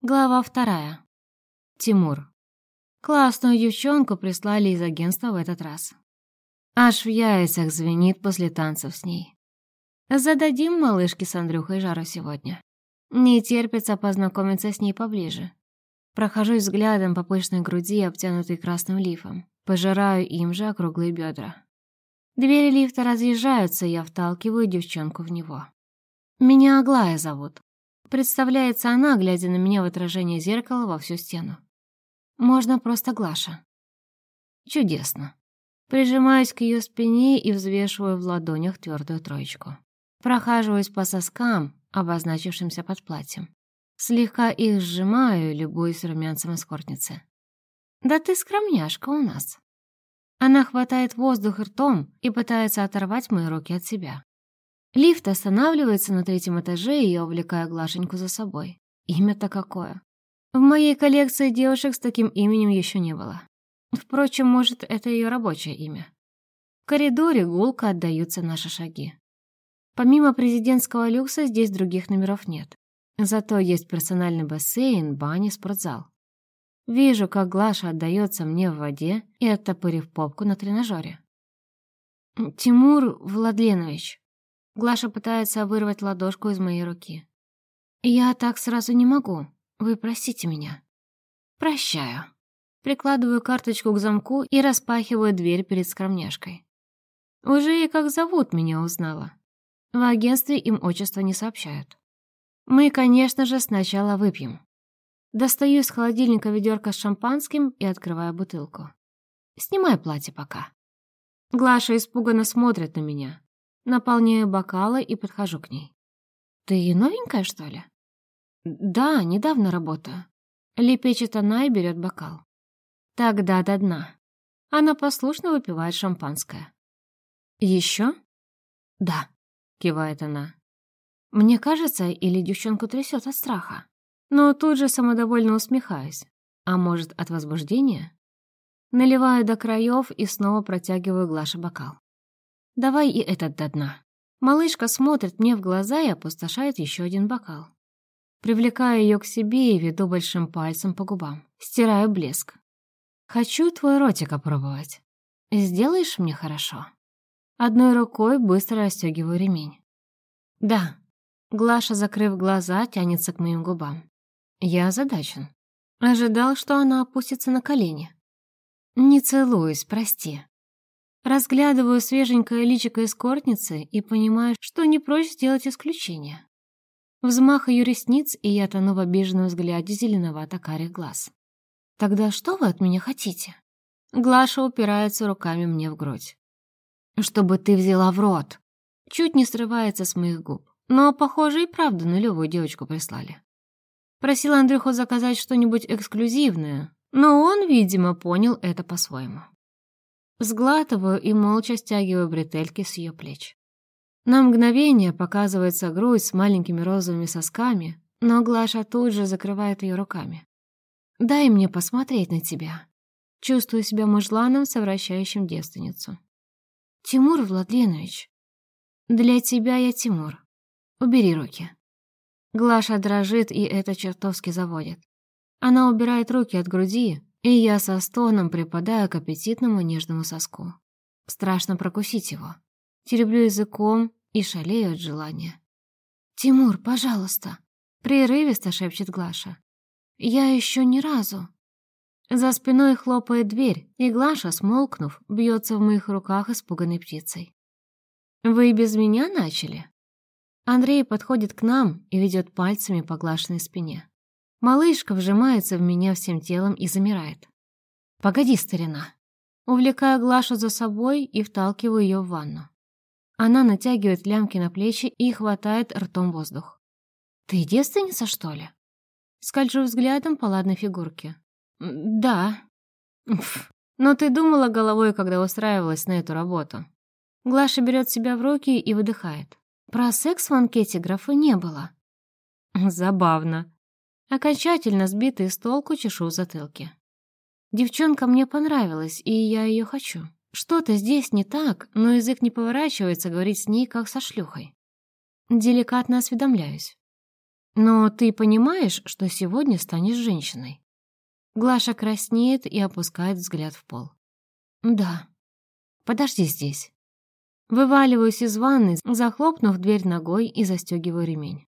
Глава вторая. Тимур. Классную девчонку прислали из агентства в этот раз. Аж в яйцах звенит после танцев с ней. Зададим малышке с Андрюхой жару сегодня. Не терпится познакомиться с ней поближе. Прохожусь взглядом по пышной груди, обтянутой красным лифом. Пожираю им же округлые бедра. Двери лифта разъезжаются, я вталкиваю девчонку в него. Меня Аглая зовут. Представляется она, глядя на меня в отражение зеркала во всю стену. Можно просто Глаша. Чудесно. Прижимаюсь к ее спине и взвешиваю в ладонях твердую троечку. Прохаживаюсь по соскам, обозначившимся под платьем. Слегка их сжимаю, любуясь румянцем эскортницы. «Да ты скромняшка у нас». Она хватает воздух ртом и пытается оторвать мои руки от себя. Лифт останавливается на третьем этаже, и я увлекаю Глашеньку за собой. Имя-то какое. В моей коллекции девушек с таким именем еще не было. Впрочем, может, это ее рабочее имя. В коридоре гулко отдаются наши шаги. Помимо президентского люкса здесь других номеров нет. Зато есть персональный бассейн, баня, спортзал. Вижу, как Глаша отдается мне в воде и оттопырив попку на тренажере. «Тимур Владленович», Глаша пытается вырвать ладошку из моей руки. «Я так сразу не могу. Вы простите меня». «Прощаю». Прикладываю карточку к замку и распахиваю дверь перед скромняшкой. Уже и как зовут меня узнала. В агентстве им отчество не сообщают. Мы, конечно же, сначала выпьем. Достаю из холодильника ведерко с шампанским и открываю бутылку. Снимай платье пока. Глаша испуганно смотрит на меня. Наполняю бокалы и подхожу к ней. «Ты новенькая, что ли?» «Да, недавно работаю». Лепечет она и берет бокал. «Тогда до дна». Она послушно выпивает шампанское. «Еще?» «Да», — кивает она. Мне кажется, или девчонку трясет от страха. Но тут же самодовольно усмехаюсь. А может, от возбуждения? Наливаю до краев и снова протягиваю Глаше бокал. Давай и этот до дна. Малышка смотрит мне в глаза и опустошает еще один бокал. Привлекаю ее к себе и веду большим пальцем по губам. Стираю блеск. Хочу твой ротик опробовать. Сделаешь мне хорошо? Одной рукой быстро расстегиваю ремень. Да. Глаша, закрыв глаза, тянется к моим губам. Я озадачен. Ожидал, что она опустится на колени. Не целуюсь, прости. Разглядываю свеженькое личико эскортницы и понимаю, что не прочь сделать исключение. Взмах ее ресниц, и я тону в обиженном взгляде зеленовато-карих глаз. «Тогда что вы от меня хотите?» Глаша упирается руками мне в грудь. «Чтобы ты взяла в рот!» Чуть не срывается с моих губ. Но, похоже, и правда нулевую девочку прислали. Просил Андрюху заказать что-нибудь эксклюзивное, но он, видимо, понял это по-своему. Сглатываю и молча стягиваю бретельки с ее плеч. На мгновение показывается грудь с маленькими розовыми сосками, но Глаша тут же закрывает ее руками. «Дай мне посмотреть на тебя». Чувствую себя мужланом, совращающим девственницу. «Тимур Владленович, для тебя я Тимур. Убери руки». Глаша дрожит, и это чертовски заводит. Она убирает руки от груди, и я со стоном припадаю к аппетитному нежному соску. Страшно прокусить его. Тереблю языком и шалею от желания. «Тимур, пожалуйста!» — прерывисто шепчет Глаша. «Я еще ни разу...» За спиной хлопает дверь, и Глаша, смолкнув, бьется в моих руках испуганной птицей. «Вы без меня начали?» Андрей подходит к нам и ведет пальцами по Глашиной спине. Малышка вжимается в меня всем телом и замирает. «Погоди, старина!» Увлекаю Глашу за собой и вталкиваю ее в ванну. Она натягивает лямки на плечи и хватает ртом воздух. «Ты девственница, что ли?» Скольжу взглядом по ладной фигурке. «Да». Пф, но ты думала головой, когда устраивалась на эту работу. Глаша берет себя в руки и выдыхает. Про секс в анкете графы не было. Забавно. Окончательно сбитый с толку чешу затылки. Девчонка мне понравилась, и я ее хочу. Что-то здесь не так, но язык не поворачивается говорить с ней, как со шлюхой. Деликатно осведомляюсь. Но ты понимаешь, что сегодня станешь женщиной? Глаша краснеет и опускает взгляд в пол. Да. Подожди здесь. Вываливаюсь из ванны, захлопнув дверь ногой и застегиваю ремень.